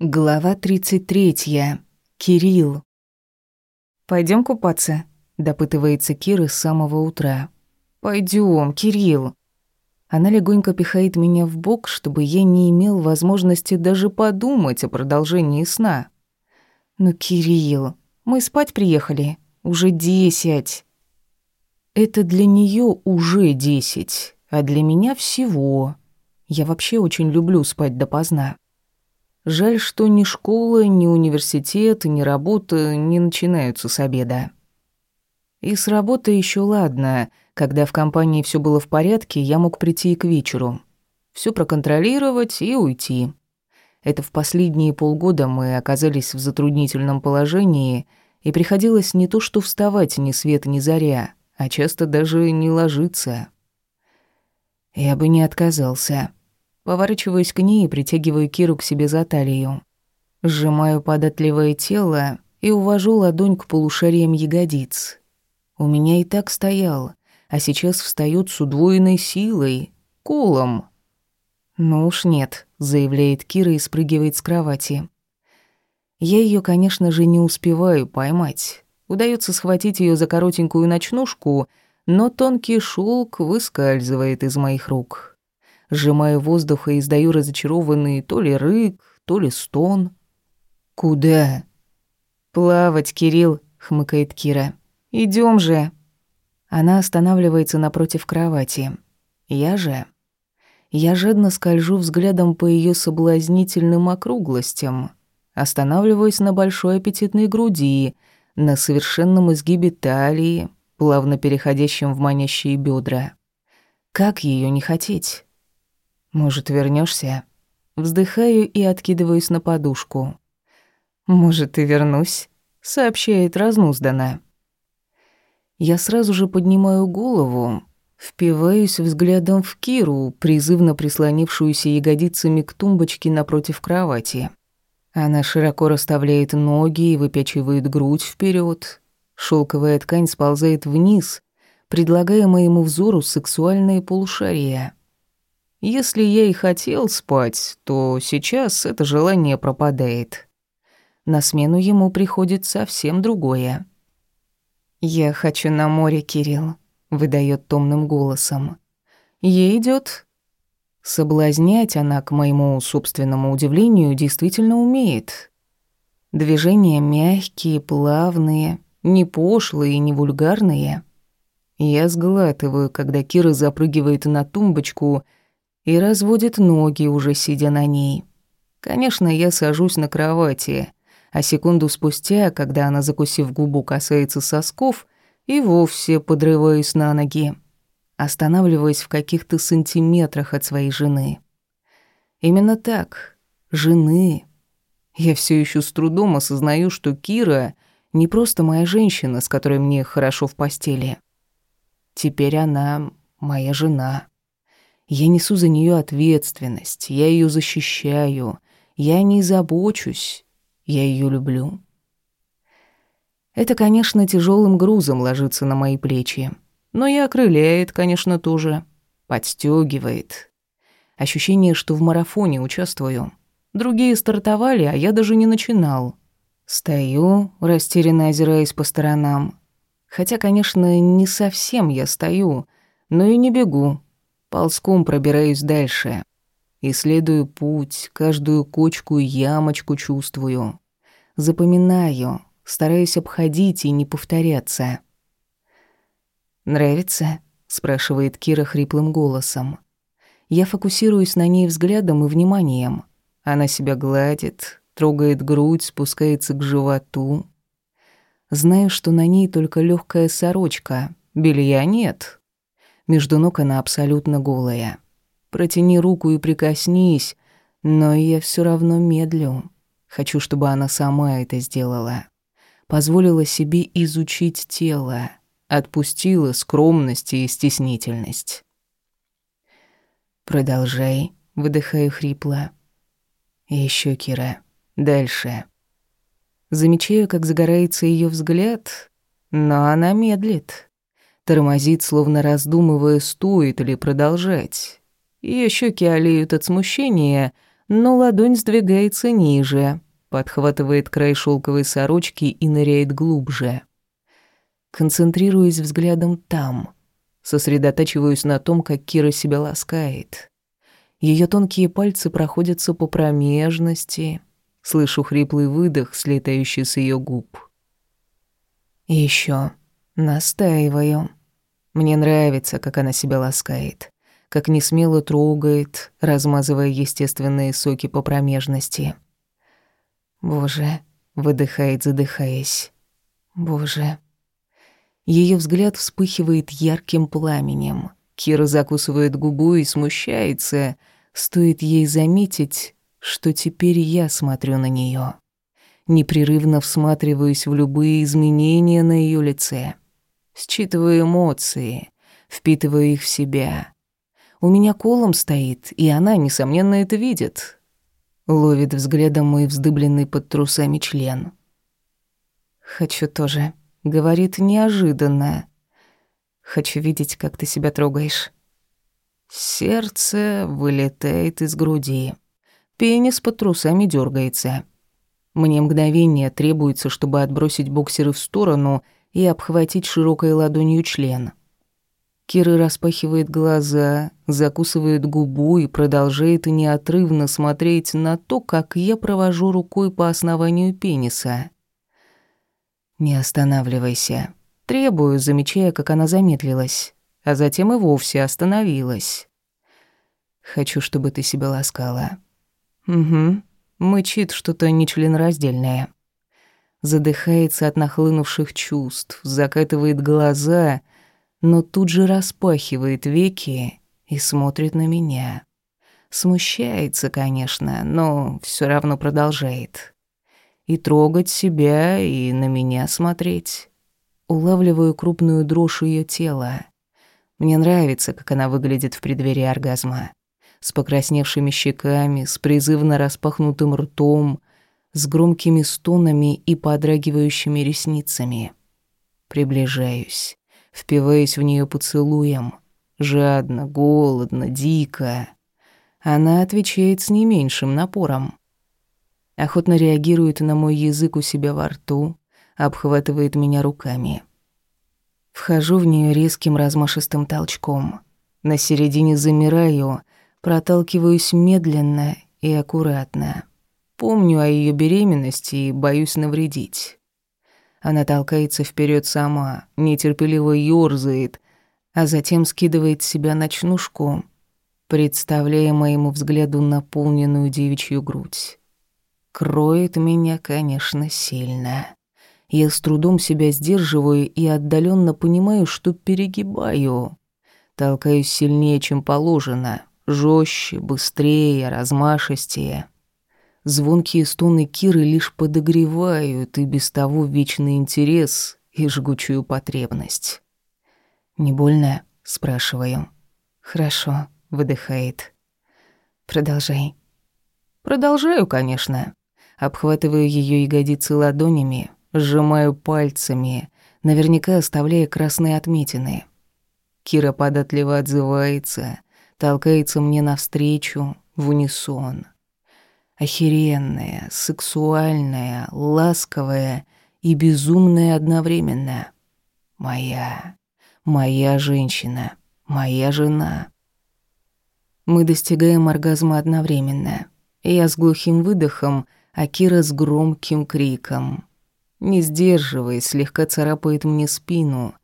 Глава 33. Кирилл. Пойдем купаться?» – допытывается Кира с самого утра. Пойдем, Кирилл». Она легонько пихает меня в бок, чтобы я не имел возможности даже подумать о продолжении сна. «Ну, Кирилл, мы спать приехали. Уже десять». Это для нее уже десять, а для меня всего. Я вообще очень люблю спать допоздна. Жаль, что ни школа, ни университет, ни работа не начинаются с обеда. И с работы еще ладно. Когда в компании все было в порядке, я мог прийти и к вечеру. Все проконтролировать и уйти. Это в последние полгода мы оказались в затруднительном положении, и приходилось не то что вставать ни свет ни заря, а часто даже не ложиться. Я бы не отказался. Поворачиваюсь к ней и притягиваю Киру к себе за талию. Сжимаю податливое тело и увожу ладонь к полушариям ягодиц. У меня и так стоял, а сейчас встаёт с удвоенной силой, колом. «Ну уж нет», — заявляет Кира и спрыгивает с кровати. Я её, конечно же, не успеваю поймать. Удается схватить её за коротенькую ночнушку, но тонкий шелк выскальзывает из моих рук сжимаю воздух и издаю разочарованный то ли рык, то ли стон. «Куда?» «Плавать, Кирилл», — хмыкает Кира. Идем же». Она останавливается напротив кровати. Я же... Я жадно скольжу взглядом по ее соблазнительным округлостям. Останавливаюсь на большой аппетитной груди, на совершенном изгибе талии, плавно переходящем в манящие бедра. Как ее не хотеть? Может, вернешься? Вздыхаю и откидываюсь на подушку. Может, и вернусь, сообщает разнузданно. Я сразу же поднимаю голову, впиваюсь взглядом в Киру, призывно прислонившуюся ягодицами к тумбочке напротив кровати. Она широко расставляет ноги и выпячивает грудь вперед. Шелковая ткань сползает вниз, предлагая моему взору сексуальные полушария. Если я и хотел спать, то сейчас это желание пропадает. На смену ему приходит совсем другое. «Я хочу на море, Кирилл», — выдает томным голосом. Ей идет. Соблазнять она, к моему собственному удивлению, действительно умеет. Движения мягкие, плавные, не пошлые и не вульгарные. Я сглатываю, когда Кира запрыгивает на тумбочку — и разводит ноги, уже сидя на ней. Конечно, я сажусь на кровати, а секунду спустя, когда она, закусив губу, касается сосков, и вовсе подрываюсь на ноги, останавливаясь в каких-то сантиметрах от своей жены. Именно так, жены. Я все еще с трудом осознаю, что Кира не просто моя женщина, с которой мне хорошо в постели. Теперь она моя жена. Я несу за нее ответственность, я ее защищаю, я не забочусь, я ее люблю. Это, конечно, тяжелым грузом ложится на мои плечи, но и окрыляет, конечно, тоже, подстегивает. Ощущение, что в марафоне участвую. Другие стартовали, а я даже не начинал. Стою, растерянно озираясь по сторонам. Хотя, конечно, не совсем я стою, но и не бегу. Ползком пробираюсь дальше. Исследую путь, каждую кочку и ямочку чувствую. Запоминаю, стараюсь обходить и не повторяться. «Нравится?» — спрашивает Кира хриплым голосом. Я фокусируюсь на ней взглядом и вниманием. Она себя гладит, трогает грудь, спускается к животу. Знаю, что на ней только легкая сорочка, белья нет, между ног она абсолютно голая. Протяни руку и прикоснись, но я все равно медлю. Хочу, чтобы она сама это сделала. Позволила себе изучить тело, отпустила скромность и стеснительность. «Продолжай», — выдыхаю хрипло. Еще, Кира, дальше». Замечаю, как загорается ее взгляд, но она медлит. Тормозит, словно раздумывая, стоит ли продолжать. Ее щеки олеют от смущения, но ладонь сдвигается ниже, подхватывает край шелковой сорочки и ныряет глубже. Концентрируясь взглядом там, сосредотачиваюсь на том, как Кира себя ласкает. Ее тонкие пальцы проходятся по промежности, слышу хриплый выдох, слетающий с ее губ. И еще настаиваю. Мне нравится, как она себя ласкает, как несмело трогает, размазывая естественные соки по промежности. Боже, выдыхает, задыхаясь. Боже. Ее взгляд вспыхивает ярким пламенем. Кира закусывает губу и смущается. Стоит ей заметить, что теперь я смотрю на нее. Непрерывно всматриваюсь в любые изменения на ее лице. Считываю эмоции, впитываю их в себя. У меня колом стоит, и она, несомненно, это видит. Ловит взглядом мой вздыбленный под трусами член. «Хочу тоже», — говорит неожиданно. «Хочу видеть, как ты себя трогаешь». Сердце вылетает из груди. Пенис под трусами дергается. Мне мгновение требуется, чтобы отбросить боксеры в сторону и обхватить широкой ладонью член. Кира распахивает глаза, закусывает губу и продолжает неотрывно смотреть на то, как я провожу рукой по основанию пениса. «Не останавливайся», требую, замечая, как она замедлилась, а затем и вовсе остановилась. «Хочу, чтобы ты себя ласкала». «Угу», мычит что-то нечленораздельное. Задыхается от нахлынувших чувств, закатывает глаза — но тут же распахивает веки и смотрит на меня. Смущается, конечно, но все равно продолжает. И трогать себя, и на меня смотреть. Улавливаю крупную дрожь ее тела. Мне нравится, как она выглядит в преддверии оргазма. С покрасневшими щеками, с призывно распахнутым ртом, с громкими стонами и подрагивающими ресницами. Приближаюсь впиваясь в нее поцелуем. Жадно, голодно, дико. Она отвечает с не меньшим напором. Охотно реагирует на мой язык у себя во рту, обхватывает меня руками. Вхожу в нее резким размашистым толчком. На середине замираю, проталкиваюсь медленно и аккуратно. Помню о ее беременности и боюсь навредить. Она толкается вперед сама, нетерпеливо ёрзает, а затем скидывает с себя ночнушку, представляя моему взгляду наполненную девичью грудь. Кроет меня, конечно, сильно. Я с трудом себя сдерживаю и отдаленно понимаю, что перегибаю. Толкаюсь сильнее, чем положено, жестче, быстрее, размашистее. Звонкие стоны Киры лишь подогревают и без того вечный интерес и жгучую потребность. «Не больно?» — спрашиваю. «Хорошо», — выдыхает. «Продолжай». «Продолжаю, конечно». Обхватываю ее ягодицы ладонями, сжимаю пальцами, наверняка оставляя красные отметины. Кира податливо отзывается, толкается мне навстречу, в унисон — охеренная, сексуальная, ласковая и безумная одновременно. Моя, моя женщина, моя жена. Мы достигаем оргазма одновременно. Я с глухим выдохом, а Кира с громким криком. Не сдерживаясь, слегка царапает мне спину.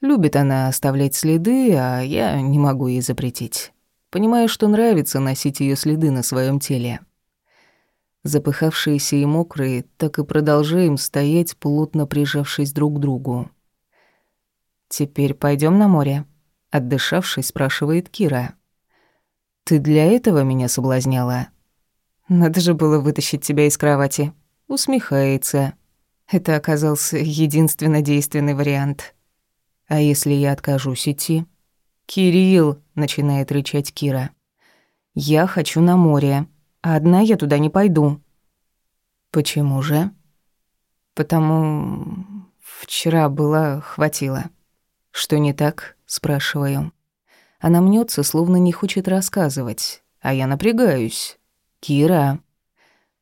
Любит она оставлять следы, а я не могу ей запретить. Понимаю, что нравится носить ее следы на своем теле. Запыхавшиеся и мокрые, так и продолжаем стоять, плотно прижавшись друг к другу. «Теперь пойдем на море?» — отдышавшись, спрашивает Кира. «Ты для этого меня соблазняла?» «Надо же было вытащить тебя из кровати». Усмехается. Это оказался единственно действенный вариант. «А если я откажусь идти?» «Кирилл!» — начинает рычать Кира. «Я хочу на море. А одна я туда не пойду. Почему же? Потому вчера было хватило. Что не так? спрашиваю. Она мнется, словно не хочет рассказывать, а я напрягаюсь. Кира.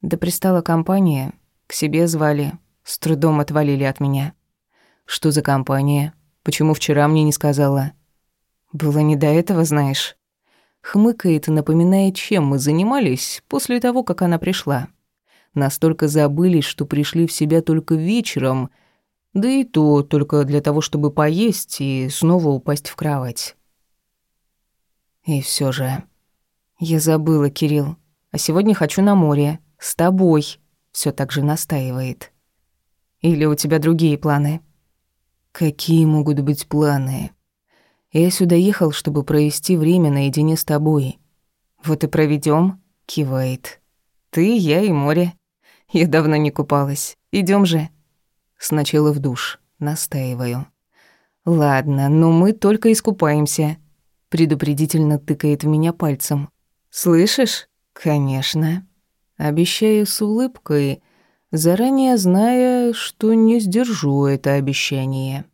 Да пристала компания. К себе звали. С трудом отвалили от меня. Что за компания? Почему вчера мне не сказала? Было не до этого, знаешь. Хмыкает, напоминая, чем мы занимались после того, как она пришла. Настолько забылись, что пришли в себя только вечером, да и то только для того, чтобы поесть и снова упасть в кровать. И все же... Я забыла, Кирилл. А сегодня хочу на море. С тобой. Все так же настаивает. Или у тебя другие планы? Какие могут быть планы? Я сюда ехал, чтобы провести время наедине с тобой. Вот и проведем, кивает. Ты, я и море. Я давно не купалась. Идем же. Сначала в душ. Настаиваю. Ладно, но мы только искупаемся. Предупредительно тыкает в меня пальцем. Слышишь? Конечно. Обещаю с улыбкой, заранее зная, что не сдержу это обещание.